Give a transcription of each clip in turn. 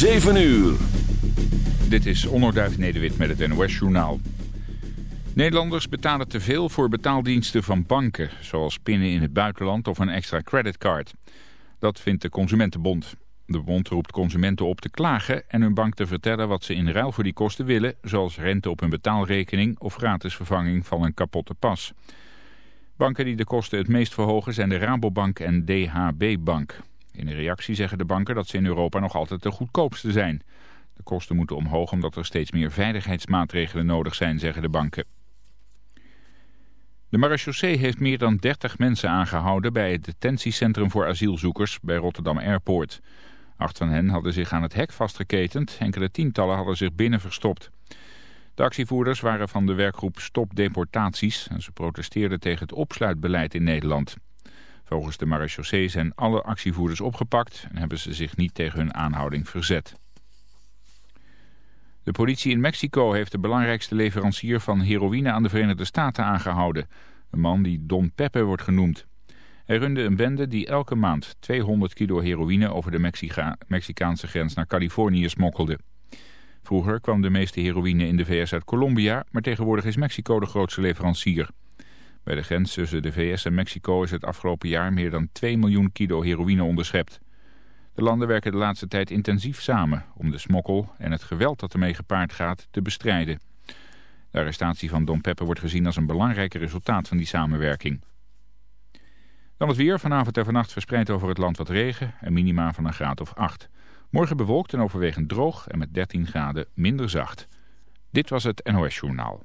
7 uur. Dit is Onderduif Nederwit met het NOS Journaal. Nederlanders betalen te veel voor betaaldiensten van banken... zoals pinnen in het buitenland of een extra creditcard. Dat vindt de Consumentenbond. De bond roept consumenten op te klagen en hun bank te vertellen wat ze in ruil voor die kosten willen... zoals rente op hun betaalrekening of gratis vervanging van een kapotte pas. Banken die de kosten het meest verhogen zijn de Rabobank en DHB Bank. In een reactie zeggen de banken dat ze in Europa nog altijd de goedkoopste zijn. De kosten moeten omhoog omdat er steeds meer veiligheidsmaatregelen nodig zijn, zeggen de banken. De marechaussee heeft meer dan 30 mensen aangehouden bij het detentiecentrum voor asielzoekers bij Rotterdam Airport. Acht van hen hadden zich aan het hek vastgeketend, enkele tientallen hadden zich binnen verstopt. De actievoerders waren van de werkgroep Stop Deportaties en ze protesteerden tegen het opsluitbeleid in Nederland. Volgens de marechaussee zijn alle actievoerders opgepakt en hebben ze zich niet tegen hun aanhouding verzet. De politie in Mexico heeft de belangrijkste leverancier van heroïne aan de Verenigde Staten aangehouden. Een man die Don Pepe wordt genoemd. Hij runde een bende die elke maand 200 kilo heroïne over de Mexica Mexicaanse grens naar Californië smokkelde. Vroeger kwam de meeste heroïne in de VS uit Colombia, maar tegenwoordig is Mexico de grootste leverancier. Bij de grens tussen de VS en Mexico is het afgelopen jaar meer dan 2 miljoen kilo heroïne onderschept. De landen werken de laatste tijd intensief samen om de smokkel en het geweld dat ermee gepaard gaat te bestrijden. De arrestatie van Don Peppe wordt gezien als een belangrijk resultaat van die samenwerking. Dan het weer. Vanavond en vannacht verspreid over het land wat regen en minima van een graad of 8. Morgen bewolkt en overwegend droog en met 13 graden minder zacht. Dit was het NOS Journaal.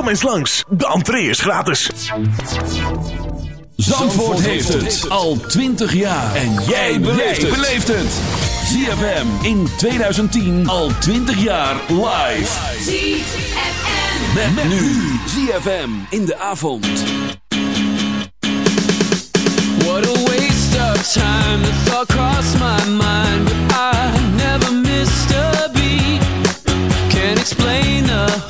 Kom eens langs, de entree is gratis. Zandvoort heeft het al 20 jaar. En jij beleeft het. ZFM in 2010 al 20 jaar live. ZFM. Met, met nu ZFM in de avond. What a waste of time. The thought crossed my mind, but I never missed a beat. Can't explain the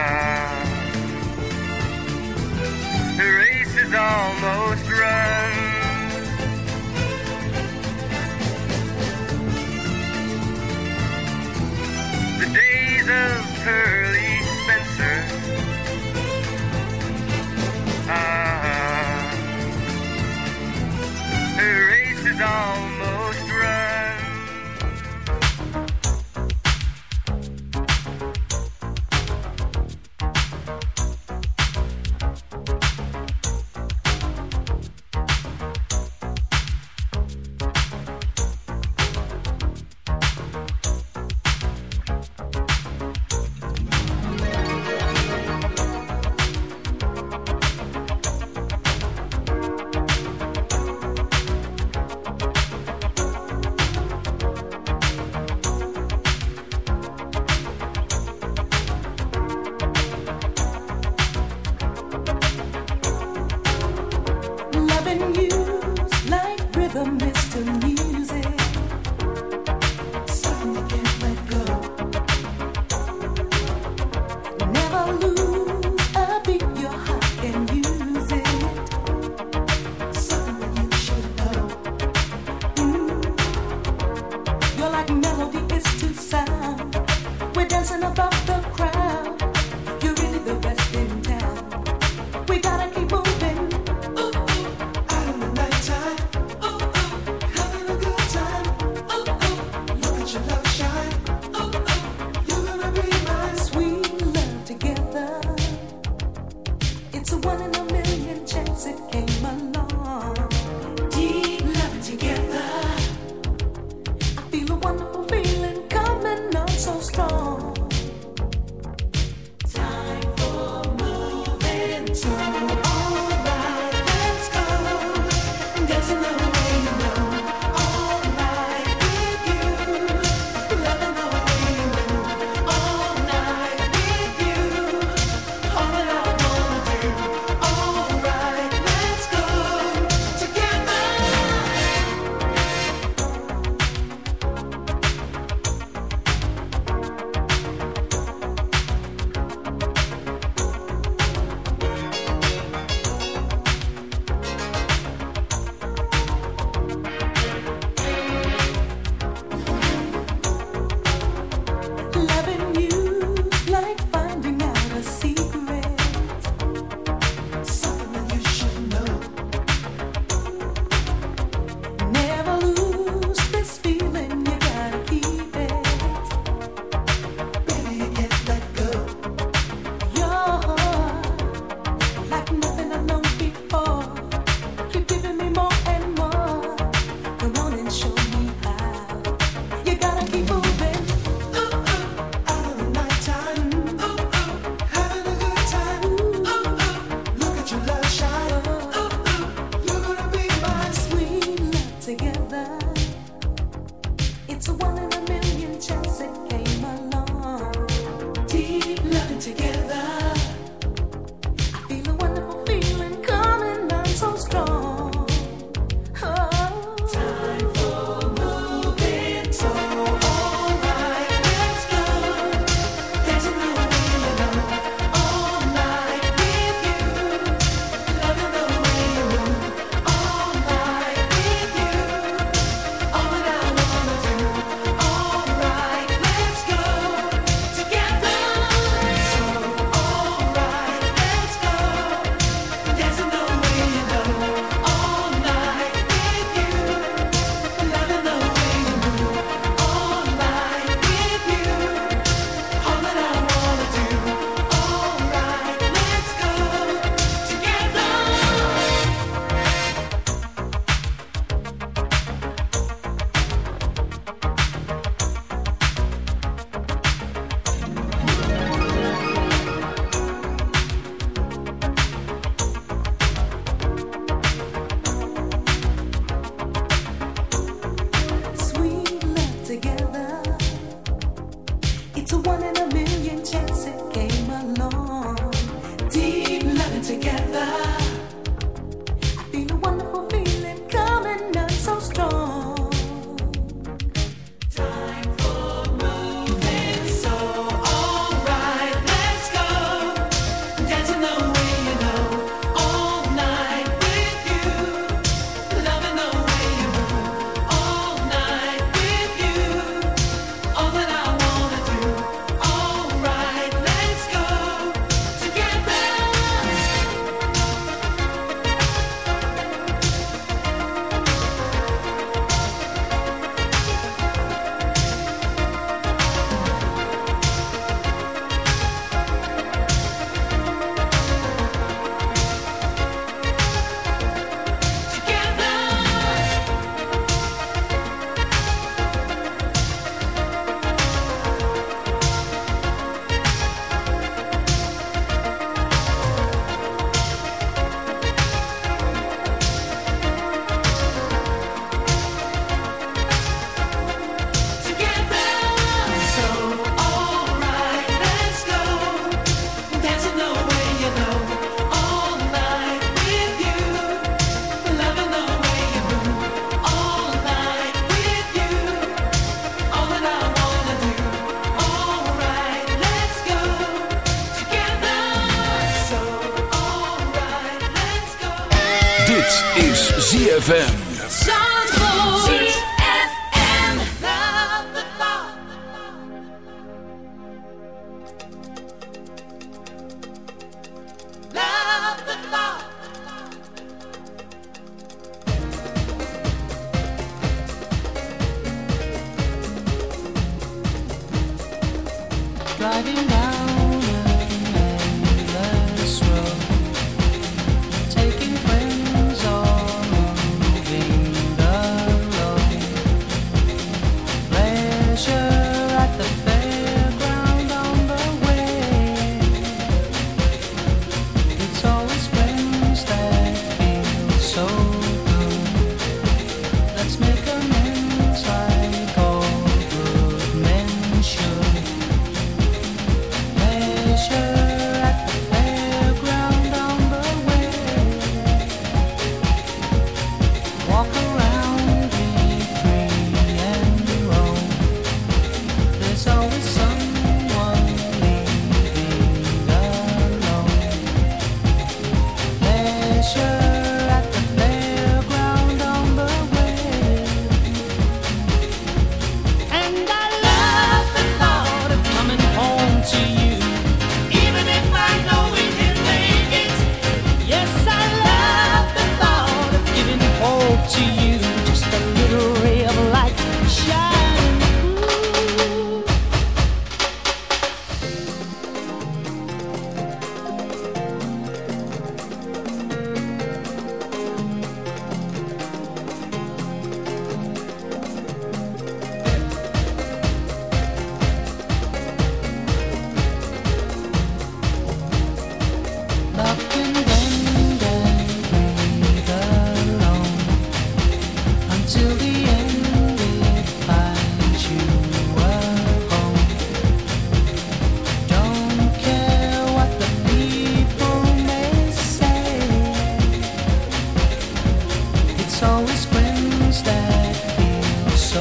almost right.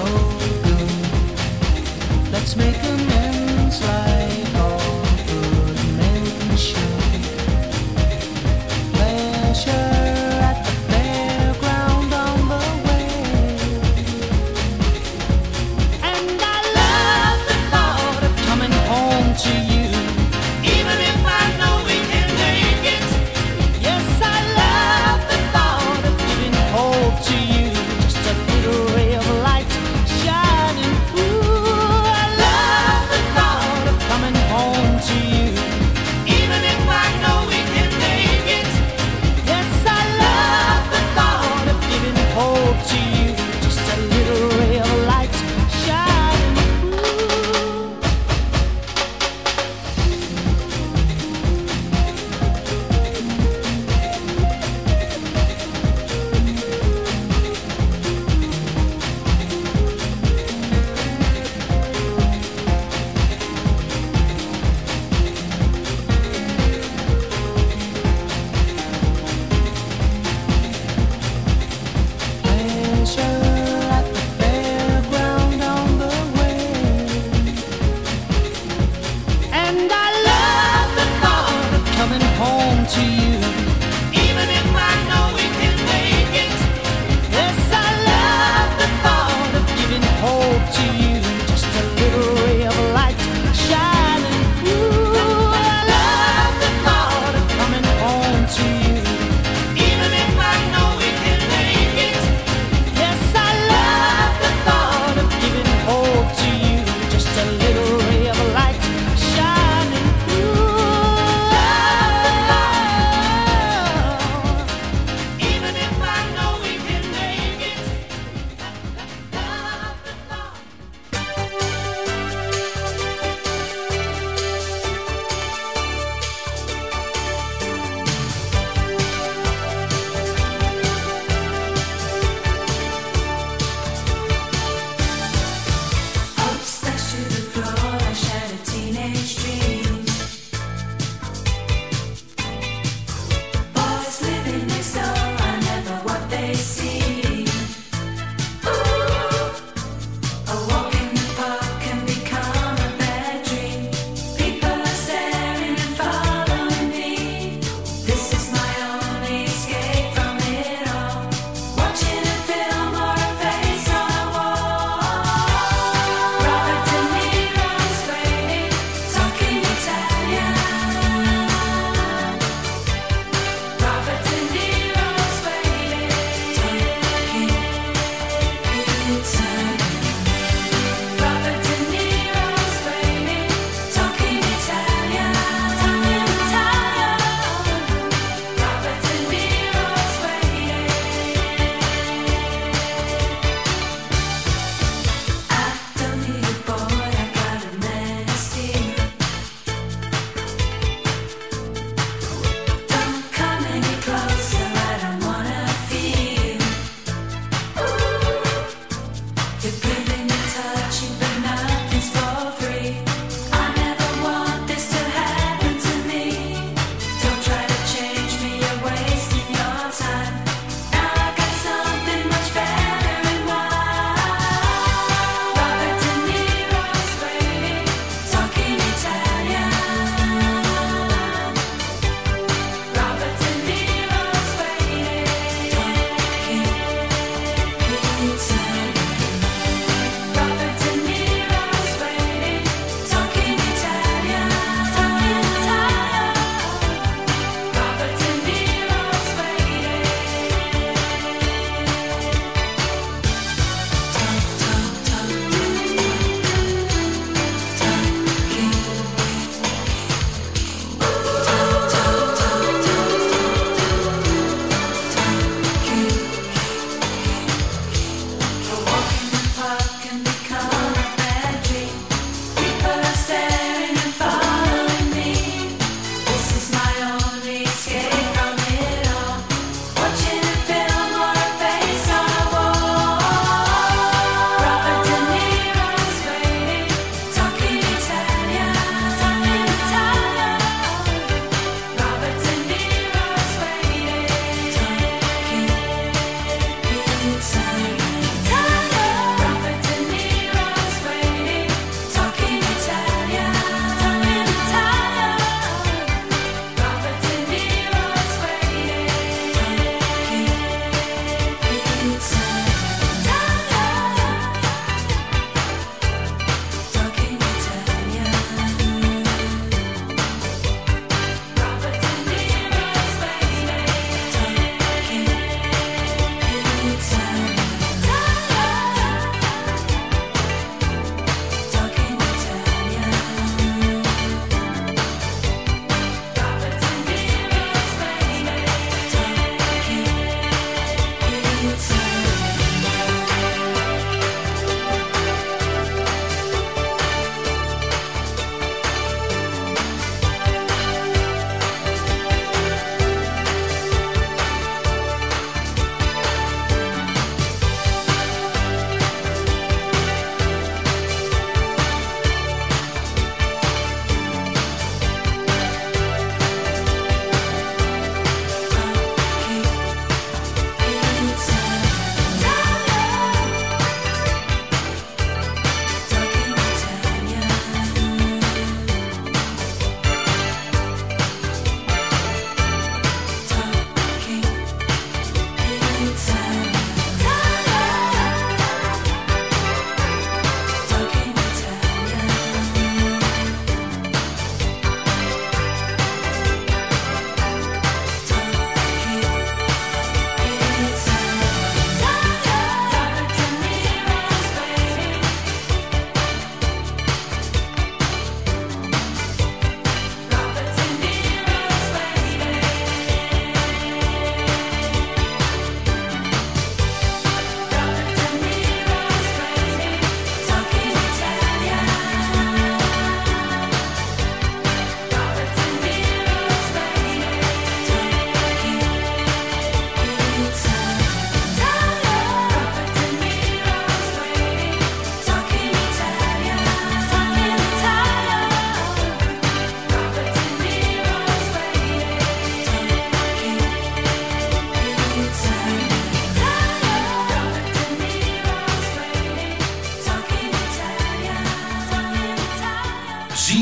So good. Let's make amends like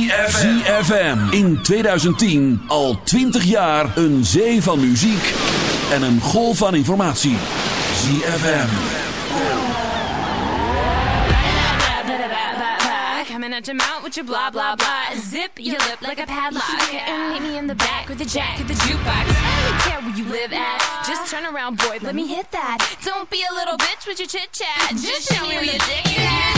ZFM in 2010 al 20 jaar een zee van muziek en een golf van informatie. ZFM. Coming at your mouth with your blah blah blah. Zip your lip like a padlock. And meet me in the back with the jack of the jukebox. I don't care where you live at. Just turn around, boy. Let me hit that. Don't be a little bitch with your chit chat. Just show me where your dick is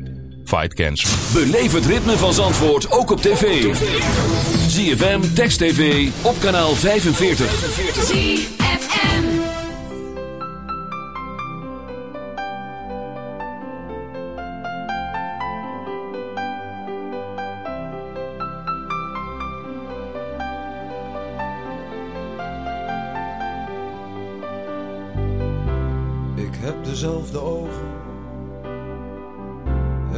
Fight Cancer. Beleef het ritme van Zandvoort ook op tv. ZFM, Text TV, op kanaal 45. ZFM. Ik heb dezelfde ogen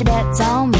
she bets on me.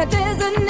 like a